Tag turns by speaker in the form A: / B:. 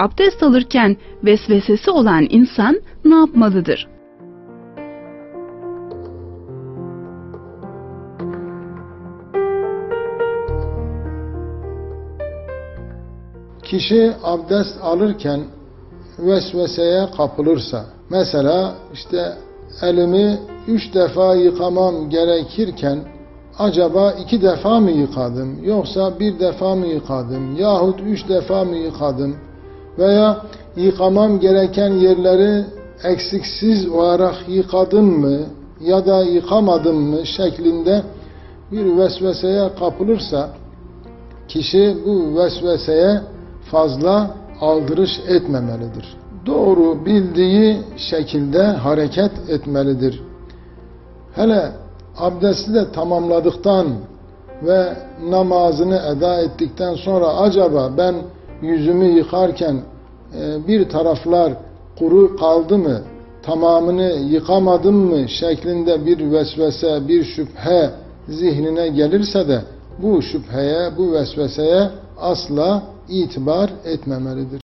A: abdest alırken vesvesesi olan insan ne yapmalıdır?
B: Kişi abdest alırken vesveseye kapılırsa, mesela işte elimi üç defa yıkamam gerekirken acaba iki defa mı yıkadım yoksa bir defa mı yıkadım yahut üç defa mı yıkadım veya yıkamam gereken yerleri eksiksiz olarak yıkadım mı ya da yıkamadım mı şeklinde bir vesveseye kapılırsa kişi bu vesveseye fazla aldırış etmemelidir. Doğru bildiği şekilde hareket etmelidir. Hele abdesti de tamamladıktan ve namazını eda ettikten sonra acaba ben yüzümü yıkarken e, bir taraflar kuru kaldı mı, tamamını yıkamadım mı şeklinde bir vesvese, bir şüphe zihnine gelirse de bu şüpheye, bu vesveseye asla itibar etmemelidir.